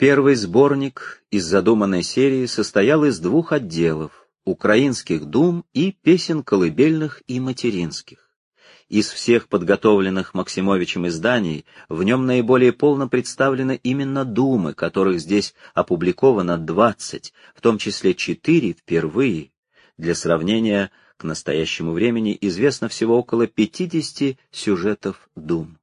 Первый сборник из задуманной серии состоял из двух отделов — украинских дум и песен колыбельных и материнских. Из всех подготовленных Максимовичем изданий в нем наиболее полно представлены именно думы, которых здесь опубликовано 20, в том числе 4 впервые. Для сравнения, к настоящему времени известно всего около 50 сюжетов дум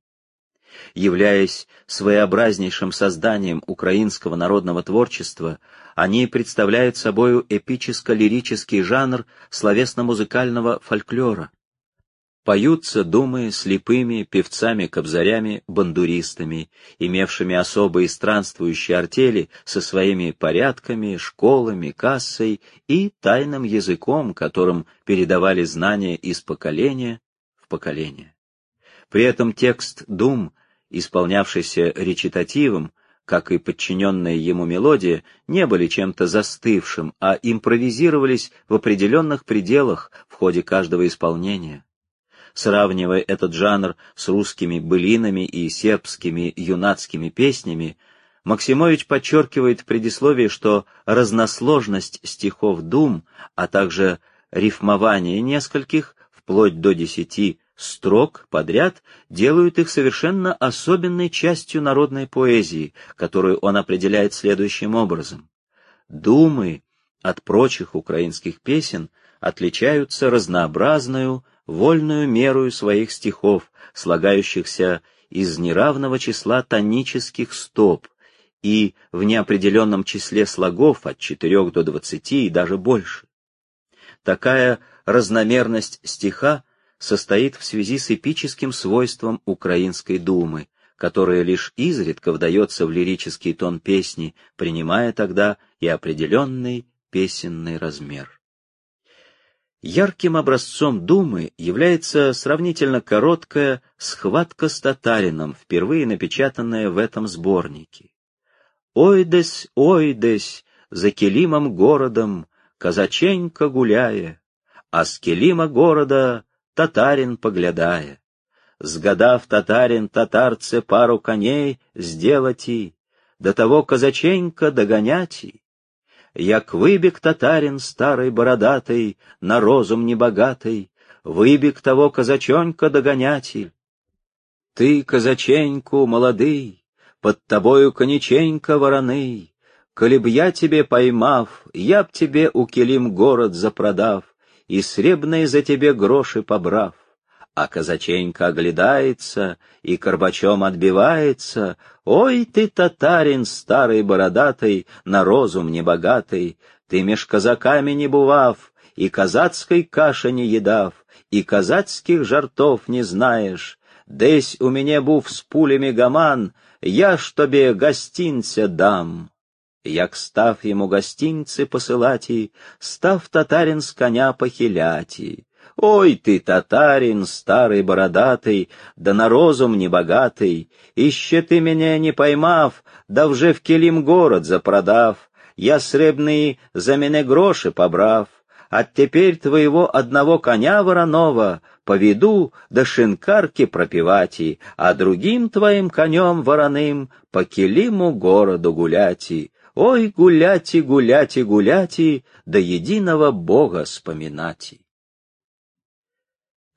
являясь своеобразнейшим созданием украинского народного творчества, они представляют собою эпическо-лирический жанр словесно-музыкального фольклора. Поются думы слепыми певцами-кобзарями, бандуристами, имевшими особые странствующие артели со своими порядками, школами, кассой и тайным языком, которым передавали знания из поколения в поколение. При этом текст дум исполнявшийся речитативом, как и подчиненная ему мелодия, не были чем-то застывшим, а импровизировались в определенных пределах в ходе каждого исполнения. Сравнивая этот жанр с русскими былинами и сербскими юнацкими песнями, Максимович подчеркивает в предисловии, что разносложность стихов дум, а также рифмование нескольких, вплоть до десяти, строк подряд делают их совершенно особенной частью народной поэзии, которую он определяет следующим образом. Думы от прочих украинских песен отличаются разнообразную, вольную мерою своих стихов, слагающихся из неравного числа тонических стоп и в неопределенном числе слогов от четырех до двадцати и даже больше. Такая разномерность стиха состоит в связи с эпическим свойством Украинской думы, которая лишь изредка вдается в лирический тон песни, принимая тогда и определенный песенный размер. Ярким образцом думы является сравнительно короткая «Схватка с татарином», впервые напечатанная в этом сборнике. «Ойдесь, ойдесь, за Келимом городом, казаченька гуляя, а с Келима города татарин поглядая. Сгадав татарин татарце пару коней сделать и, до того казаченька догонять и. Як выбег татарин старый бородатый, на розум небогатый, выбег того казачонька догонятель. Ты, казаченьку, молодый, под тобою конеченька вороный, коли б я тебе поймав, я б тебе у Келим город запродав, и сребные за тебе гроши побрав. А казаченька оглядается и корбачом отбивается. Ой ты, татарин старый бородатый, на розум небогатый, ты меж казаками не бував, и казацкой каши не едав, и казацких жартов не знаешь. Десь у меня був с пулями гаман, я ж тобі гостинця дам. Як став йому гостинці посилаті, став татарин з коня похиляти. Ой ты, татарин, старый бородатый, да на розум небогатый, Ище ты меня не поймав, да вже в келим город запродав, Я сребные за мене гроши побрав, а теперь твоего одного коня вороного поведу до шинкарки пропивати, а другим твоим конем вороным по келиму городу гуляти. Ой, гуляти, гуляти, гуляти, до единого Бога вспоминати.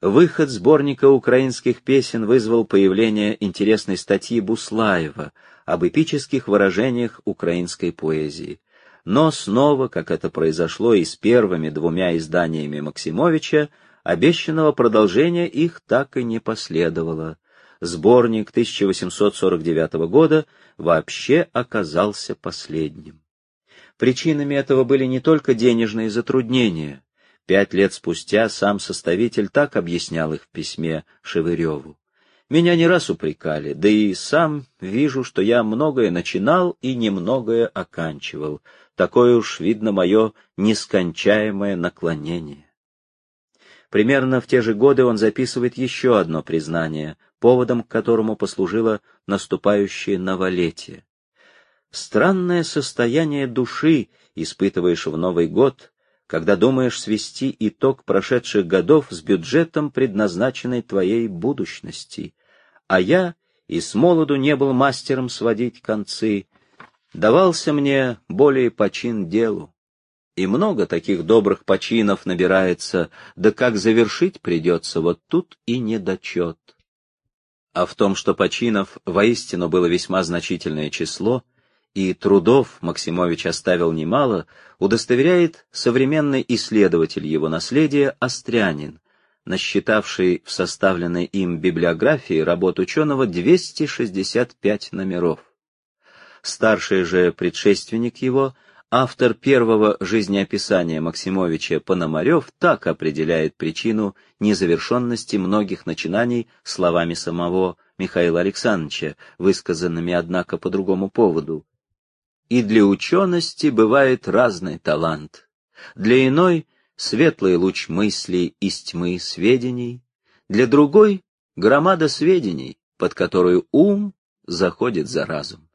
Выход сборника украинских песен вызвал появление интересной статьи Буслаева об эпических выражениях украинской поэзии. Но снова, как это произошло и с первыми двумя изданиями Максимовича, обещанного продолжения их так и не последовало сборник 1849 года вообще оказался последним. Причинами этого были не только денежные затруднения. Пять лет спустя сам составитель так объяснял их в письме Шевыреву. Меня не раз упрекали, да и сам вижу, что я многое начинал и немногое оканчивал. Такое уж, видно, мое нескончаемое наклонение. Примерно в те же годы он записывает еще одно признание, поводом к которому послужило наступающее новолетие. Странное состояние души испытываешь в Новый год, когда думаешь свести итог прошедших годов с бюджетом предназначенной твоей будущности, а я и с молоду не был мастером сводить концы, давался мне более почин делу. И много таких добрых починов набирается, да как завершить придется, вот тут и недочет. А в том, что починов воистину было весьма значительное число, и трудов Максимович оставил немало, удостоверяет современный исследователь его наследия Острянин, насчитавший в составленной им библиографии работ ученого 265 номеров. Старший же предшественник его, автор первого жизнеописания Максимовича Пономарев, так определяет причину незавершенности многих начинаний словами самого Михаила Александровича, высказанными, однако, по другому поводу. «И для учености бывает разный талант. Для иной — светлый луч мыслей из тьмы сведений, для другой — громада сведений, под которую ум заходит за разум.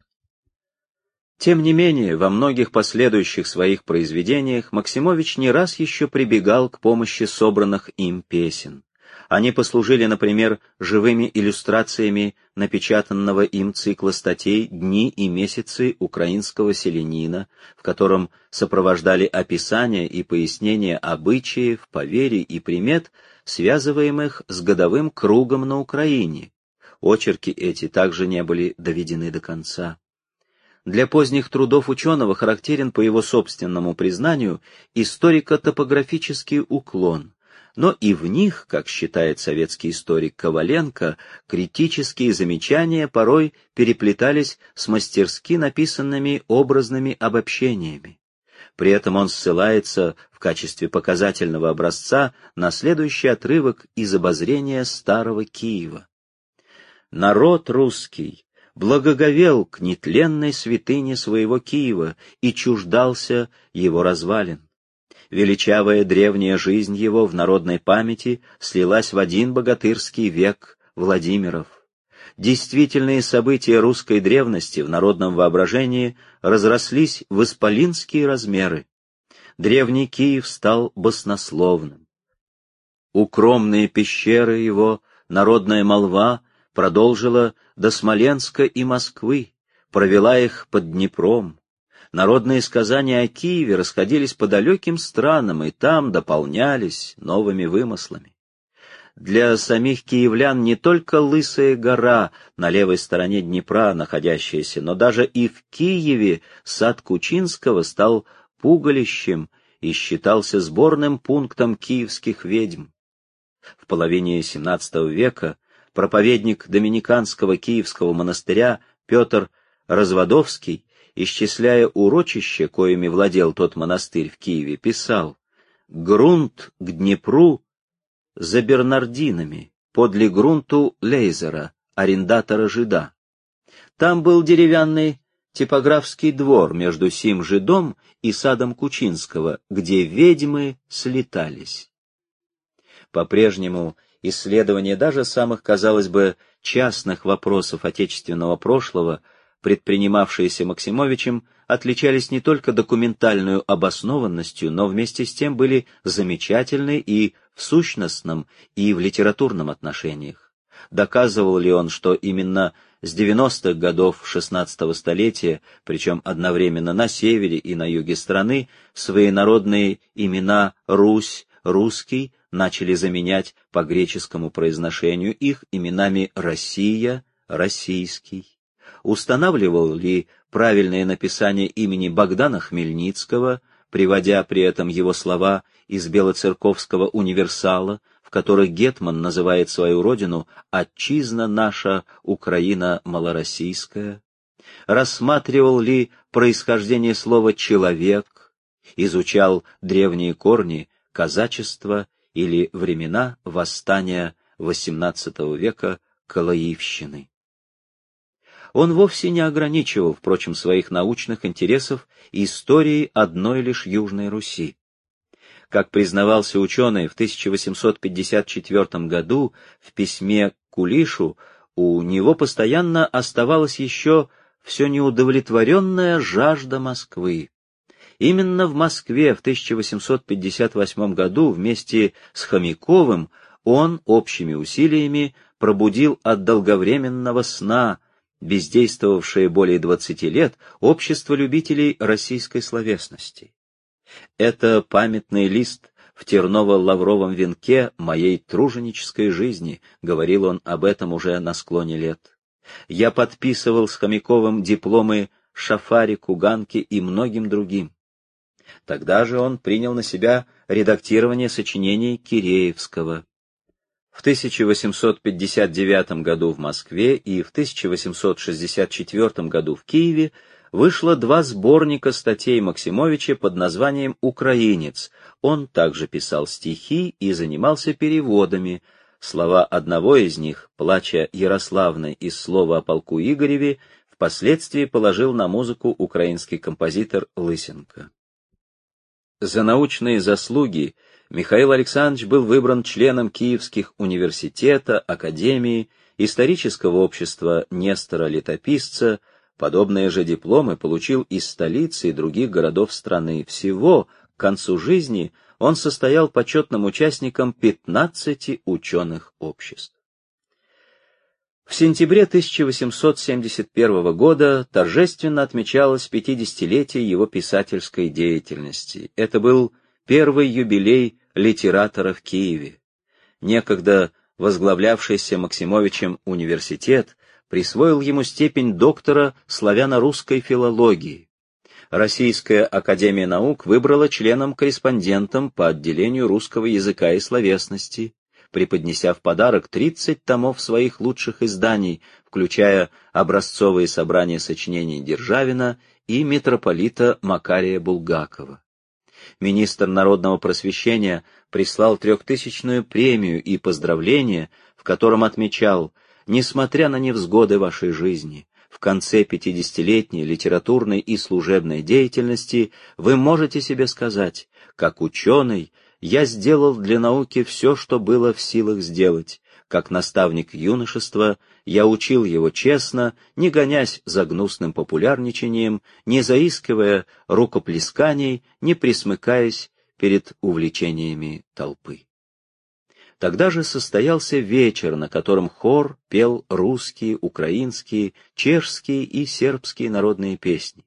Тем не менее, во многих последующих своих произведениях Максимович не раз еще прибегал к помощи собранных им песен. Они послужили, например, живыми иллюстрациями напечатанного им цикла статей «Дни и месяцы украинского селянина», в котором сопровождали описания и пояснения обычаев, поверий и примет, связываемых с годовым кругом на Украине. Очерки эти также не были доведены до конца. Для поздних трудов ученого характерен, по его собственному признанию, историко-топографический уклон, но и в них, как считает советский историк Коваленко, критические замечания порой переплетались с мастерски написанными образными обобщениями. При этом он ссылается в качестве показательного образца на следующий отрывок из обозрения Старого Киева. «Народ русский, благоговел к нетленной святыне своего Киева и чуждался его развалин. Величавая древняя жизнь его в народной памяти слилась в один богатырский век Владимиров. Действительные события русской древности в народном воображении разрослись в исполинские размеры. Древний Киев стал баснословным. Укромные пещеры его, народная молва продолжила до Смоленска и Москвы, провела их под Днепром. Народные сказания о Киеве расходились по далеким странам и там дополнялись новыми вымыслами. Для самих киевлян не только Лысая гора на левой стороне Днепра находящаяся, но даже и в Киеве сад Кучинского стал пугалищем и считался сборным пунктом киевских ведьм. В половине XVII века проповедник Доминиканского Киевского монастыря Петр Разводовский, исчисляя урочище, коими владел тот монастырь в Киеве, писал «Грунт к Днепру за Бернардинами, подле грунту Лейзера, арендатора жида. Там был деревянный типографский двор между сим жидом и садом Кучинского, где ведьмы слетались. По-прежнему исследование даже самых, казалось бы, частных вопросов отечественного прошлого, предпринимавшиеся Максимовичем, отличались не только документальную обоснованностью, но вместе с тем были замечательны и в сущностном, и в литературном отношениях. Доказывал ли он, что именно с 90-х годов XVI столетия, причем одновременно на севере и на юге страны, свои народные имена Русь, Русский начали заменять по греческому произношению их именами Россия, Российский. Устанавливал ли правильное написание имени Богдана Хмельницкого, приводя при этом его слова из Белоцерковского универсала, в которых Гетман называет свою родину «Отчизна наша, Украина малороссийская», рассматривал ли происхождение слова «человек», изучал древние корни казачества или времена восстания XVIII века Калаивщины. Он вовсе не ограничивал, впрочем, своих научных интересов историей одной лишь Южной Руси. Как признавался ученый в 1854 году в письме Кулишу, у него постоянно оставалась еще все неудовлетворенная жажда Москвы. Именно в Москве в 1858 году вместе с Хомяковым он общими усилиями пробудил от долговременного сна бездействовавшее более 20 лет, общество любителей российской словесности. Это памятный лист в терново-лавровом венке моей труженической жизни, говорил он об этом уже на склоне лет. Я подписывал с Хомяковым дипломы Шафарику, Ганке и многим другим. Тогда же он принял на себя редактирование сочинений Киреевского. В 1859 году в Москве и в 1864 году в Киеве вышло два сборника статей Максимовича под названием «Украинец». Он также писал стихи и занимался переводами. Слова одного из них, плача Ярославны из слова о полку Игореве, впоследствии положил на музыку украинский композитор Лысенко. За научные заслуги Михаил Александрович был выбран членом Киевских университета, Академии, исторического общества Нестора-летописца, Подобные же дипломы получил из столицы и других городов страны. Всего к концу жизни он состоял почетным участником 15 ученых обществ. В сентябре 1871 года торжественно отмечалось 50-летие его писательской деятельности. Это был первый юбилей литератора в Киеве. Некогда возглавлявшийся Максимовичем университет присвоил ему степень доктора славяно-русской филологии. Российская академия наук выбрала членом-корреспондентом по отделению русского языка и словесности, преподнеся в подарок 30 томов своих лучших изданий, включая образцовые собрания сочинений Державина и митрополита Макария Булгакова. Министр народного просвещения прислал трехтысячную премию и поздравление, в котором отмечал – несмотря на невзгоды вашей жизни, в конце пятидесятилетней литературной и служебной деятельности вы можете себе сказать, как ученый, я сделал для науки все, что было в силах сделать. Как наставник юношества, я учил его честно, не гонясь за гнусным популярничанием, не заискивая рукоплесканий, не присмыкаясь перед увлечениями толпы. Тогда же состоялся вечер, на котором хор пел русские, украинские, чешские и сербские народные песни.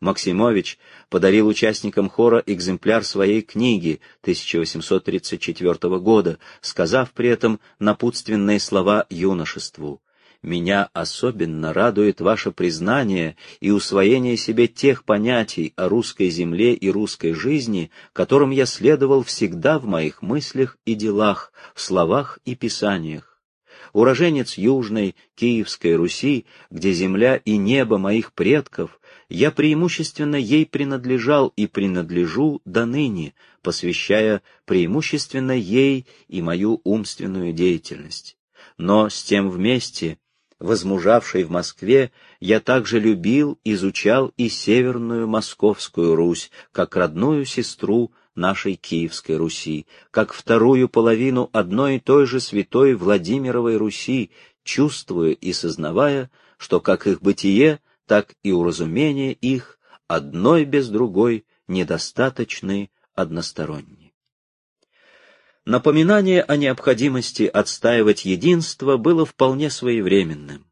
Максимович подарил участникам хора экземпляр своей книги 1834 года, сказав при этом напутственные слова юношеству меня особенно радует ваше признание и усвоение себе тех понятий о русской земле и русской жизни, которым я следовал всегда в моих мыслях и делах, в словах и писаниях. Уроженец Южной, Киевской Руси, где земля и небо моих предков, я преимущественно ей принадлежал и принадлежу до ныне, посвящая преимущественно ей и мою умственную деятельность. Но с тем вместе возмужавшей в Москве, я также любил, изучал и Северную Московскую Русь, как родную сестру нашей Киевской Руси, как вторую половину одной и той же святой Владимировой Руси, чувствуя и сознавая, что как их бытие, так и уразумение их одной без другой недостаточны односторонне. Напоминание о необходимости отстаивать единство было вполне своевременным.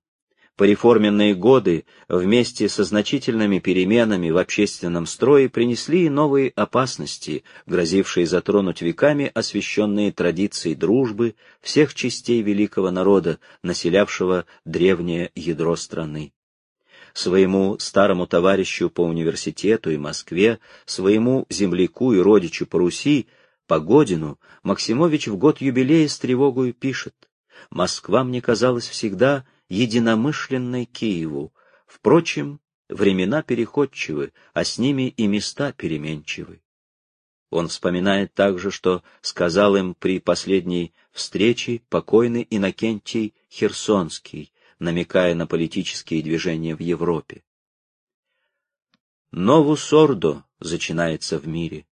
Пореформенные годы вместе со значительными переменами в общественном строе принесли и новые опасности, грозившие затронуть веками освященные традиции дружбы всех частей великого народа, населявшего древнее ядро страны. Своему старому товарищу по университету и Москве, своему земляку и родичу по Руси Погодину Максимович в год юбилея с тревогой пишет «Москва мне казалась всегда единомышленной Киеву. Впрочем, времена переходчивы, а с ними и места переменчивы». Он вспоминает также, что сказал им при последней встрече покойный Иннокентий Херсонский, намекая на политические движения в Европе. «Нову сордо» зачинается в мире.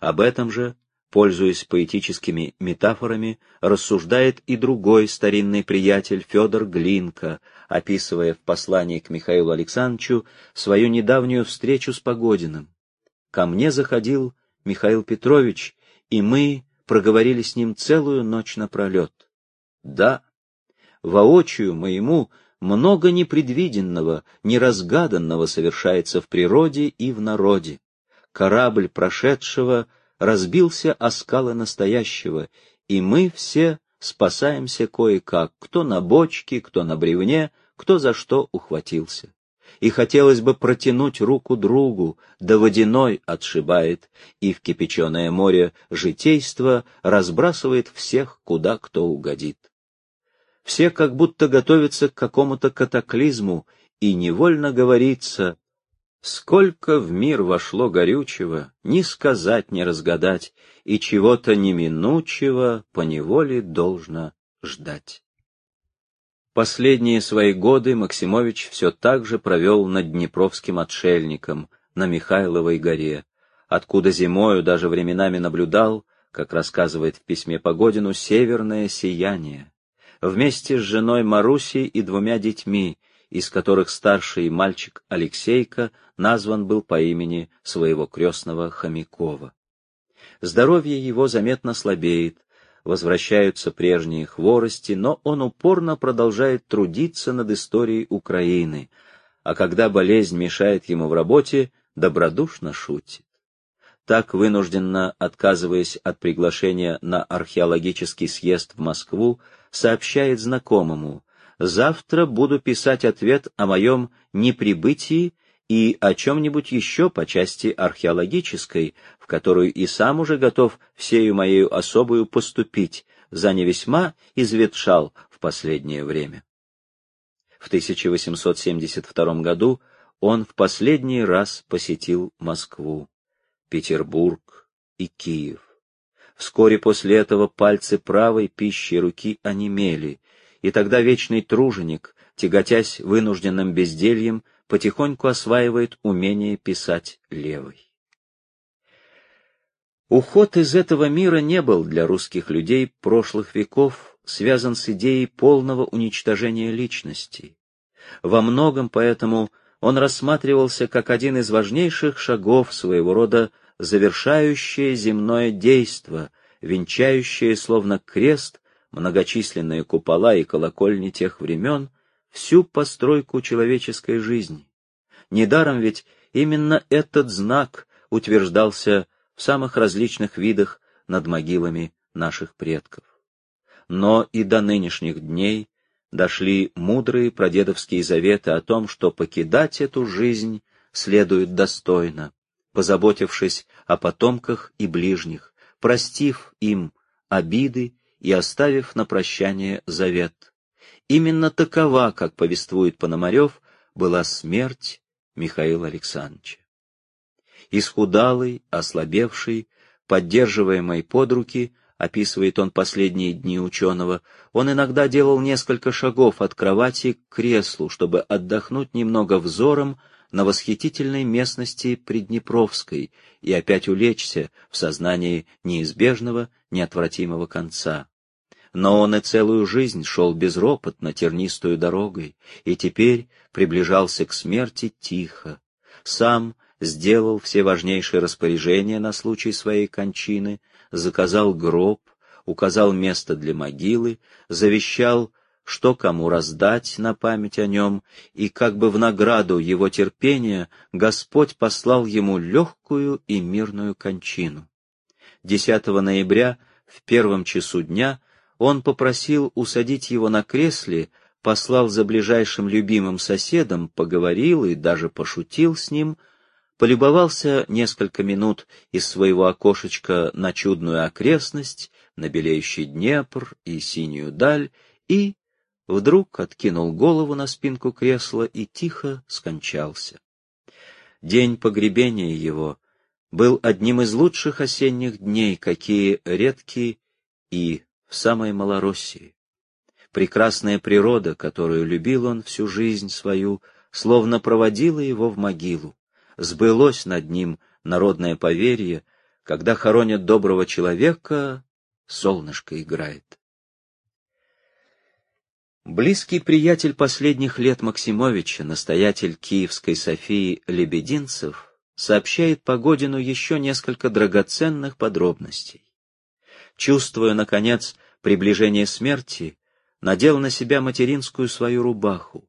Об этом же пользуясь поэтическими метафорами, рассуждает и другой старинный приятель Федор Глинка, описывая в послании к Михаилу Александровичу свою недавнюю встречу с Погодиным. «Ко мне заходил Михаил Петрович, и мы проговорили с ним целую ночь напролет. Да, воочию моему много непредвиденного, неразгаданного совершается в природе и в народе. Корабль прошедшего разбился о скалы настоящего, и мы все спасаемся кое-как, кто на бочке, кто на бревне, кто за что ухватился. И хотелось бы протянуть руку другу, да водяной отшибает, и в кипяченое море житейство разбрасывает всех, куда кто угодит. Все как будто готовятся к какому-то катаклизму, и невольно говорится, сколько в мир вошло горючего, ни сказать, ни разгадать, и чего-то неминучего поневоле должно ждать. Последние свои годы Максимович все так же провел над Днепровским отшельником, на Михайловой горе, откуда зимою даже временами наблюдал, как рассказывает в письме Погодину, северное сияние вместе с женой Марусей и двумя детьми, из которых старший мальчик Алексейка назван был по имени своего крестного Хомякова. Здоровье его заметно слабеет, возвращаются прежние хворости, но он упорно продолжает трудиться над историей Украины, а когда болезнь мешает ему в работе, добродушно шутит. Так, вынужденно отказываясь от приглашения на археологический съезд в Москву, сообщает знакомому, «Завтра буду писать ответ о моем неприбытии и о чем-нибудь еще по части археологической, в которую и сам уже готов всею моею особую поступить, за не весьма изветшал в последнее время». В 1872 году он в последний раз посетил Москву, Петербург и Киев. Вскоре после этого пальцы правой пищи руки онемели, и тогда вечный труженик, тяготясь вынужденным бездельем, потихоньку осваивает умение писать левой. Уход из этого мира не был для русских людей прошлых веков связан с идеей полного уничтожения личности. Во многом поэтому он рассматривался как один из важнейших шагов своего рода завершающее земное действо, венчающее словно крест многочисленные купола и колокольни тех времен, всю постройку человеческой жизни. Недаром ведь именно этот знак утверждался в самых различных видах над могилами наших предков. Но и до нынешних дней дошли мудрые прадедовские заветы о том, что покидать эту жизнь следует достойно, позаботившись о потомках и ближних, простив им обиды и оставив на прощание завет. Именно такова, как повествует Пономарев, была смерть Михаила Александровича. Исхудалый, ослабевший, поддерживаемый под руки, описывает он последние дни ученого, он иногда делал несколько шагов от кровати к креслу, чтобы отдохнуть немного взором на восхитительной местности Приднепровской и опять улечься в сознании неизбежного, неотвратимого конца. Но он и целую жизнь шел безропотно тернистую дорогой, и теперь приближался к смерти тихо. Сам сделал все важнейшие распоряжения на случай своей кончины, заказал гроб, указал место для могилы, завещал что кому раздать на память о нем, и как бы в награду его терпения Господь послал ему легкую и мирную кончину. 10 ноября, в первом часу дня, он попросил усадить его на кресле, послал за ближайшим любимым соседом, поговорил и даже пошутил с ним, полюбовался несколько минут из своего окошечка на чудную окрестность, на белеющий Днепр и синюю даль, и вдруг откинул голову на спинку кресла и тихо скончался. День погребения его был одним из лучших осенних дней, какие редки и в самой Малороссии. Прекрасная природа, которую любил он всю жизнь свою, словно проводила его в могилу. Сбылось над ним народное поверье, когда хоронят доброго человека, солнышко играет. Близкий приятель последних лет Максимовича, настоятель Киевской Софии Лебединцев, сообщает Погодину еще несколько драгоценных подробностей. Чувствуя, наконец, приближение смерти, надел на себя материнскую свою рубаху,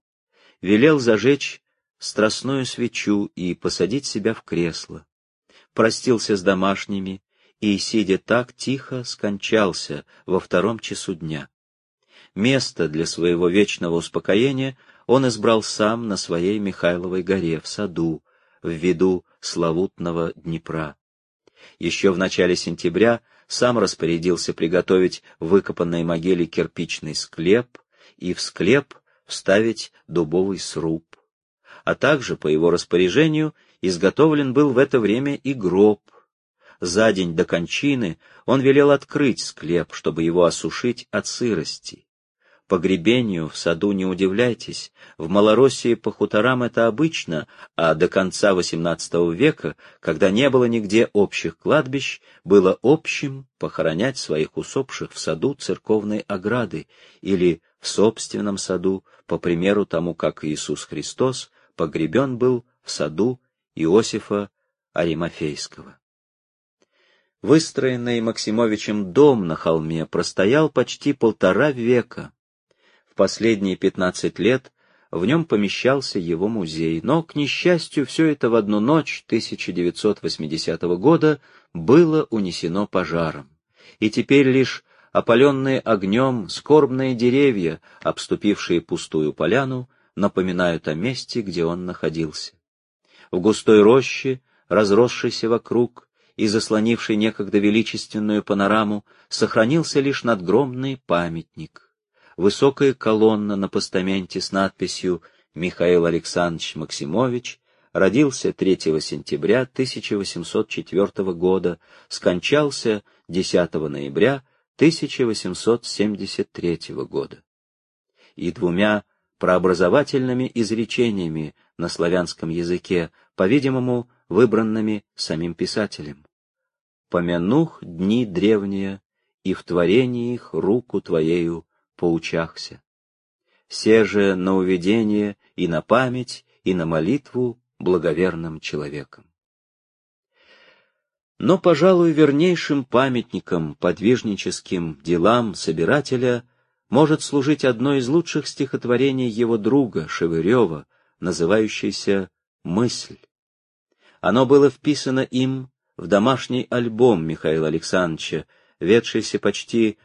велел зажечь страстную свечу и посадить себя в кресло, простился с домашними и, сидя так, тихо скончался во втором часу дня. Место для своего вечного успокоения он избрал сам на своей Михайловой горе, в саду, в виду славутного Днепра. Еще в начале сентября сам распорядился приготовить в выкопанной могиле кирпичный склеп и в склеп вставить дубовый сруб. А также, по его распоряжению, изготовлен был в это время и гроб. За день до кончины он велел открыть склеп, чтобы его осушить от сырости. Погребению в саду не удивляйтесь, в Малороссии по хуторам это обычно, а до конца XVIII века, когда не было нигде общих кладбищ, было общим похоронять своих усопших в саду церковной ограды или в собственном саду, по примеру тому, как Иисус Христос погребен был в саду Иосифа Аримофейского. Выстроенный Максимовичем дом на холме простоял почти полтора века последние 15 лет в нем помещался его музей, но, к несчастью, все это в одну ночь 1980 года было унесено пожаром. И теперь лишь опаленные огнем скорбные деревья, обступившие пустую поляну, напоминают о месте, где он находился. В густой роще, разросшейся вокруг и заслонившей некогда величественную панораму, сохранился лишь надгромный памятник высокая колонна на постаменте с надписью «Михаил Александрович Максимович» родился 3 сентября 1804 года, скончался 10 ноября 1873 года. И двумя прообразовательными изречениями на славянском языке, по-видимому, выбранными самим писателем. «Помянух дни древние, и в творении их руку Твоею поучахся. Все же на уведение и на память, и на молитву благоверным человеком. Но, пожалуй, вернейшим памятником подвижническим делам собирателя может служить одно из лучших стихотворений его друга Шевырева, называющееся «Мысль». Оно было вписано им в домашний альбом Михаила Александровича, ведшийся почти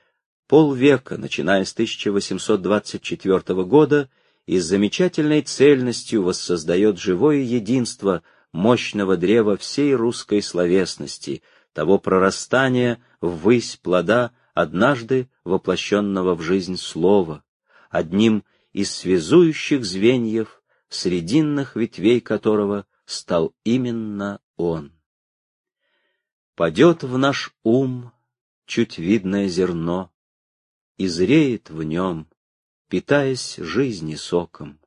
полвека, начиная с 1824 года, и с замечательной цельностью воссоздает живое единство мощного древа всей русской словесности, того прорастания ввысь плода, однажды воплощенного в жизнь слова, одним из связующих звеньев, срединных ветвей которого стал именно он. Падет в наш ум чуть видное зерно, и зреет в нем, питаясь жизни соком.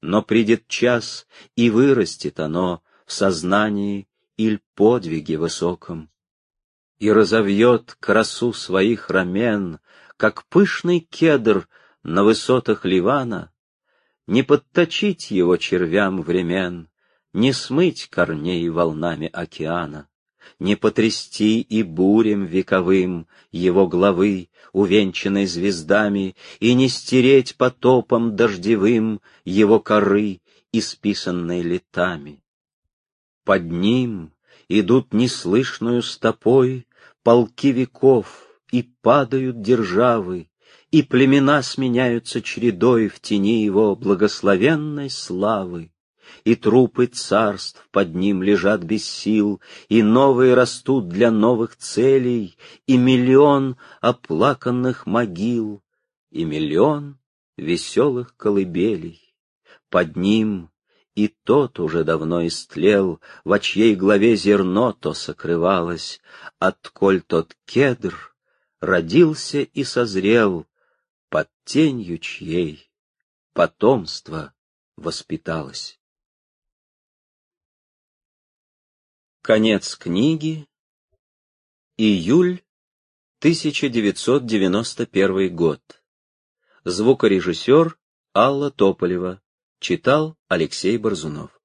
Но придет час, и вырастет оно в сознании иль подвиге высоком, и разовьет красу своих рамен, как пышный кедр на высотах Ливана, не подточить его червям времен, не смыть корней волнами океана не потрясти и бурем вековым его главы, увенчанной звездами, и не стереть потопом дождевым его коры, исписанной летами. Под ним идут неслышную стопой полки веков, и падают державы, и племена сменяются чередой в тени его благословенной славы и трупы царств под ним лежат без сил, и новые растут для новых целей, и миллион оплаканных могил, и миллион веселых колыбелей. Под ним и тот уже давно истлел, во чьей главе зерно то сокрывалось, отколь тот кедр родился и созрел, под тенью чьей потомство воспиталось. Конец книги. Июль 1991 год. Звукорежиссер Алла Тополева. Читал Алексей Борзунов.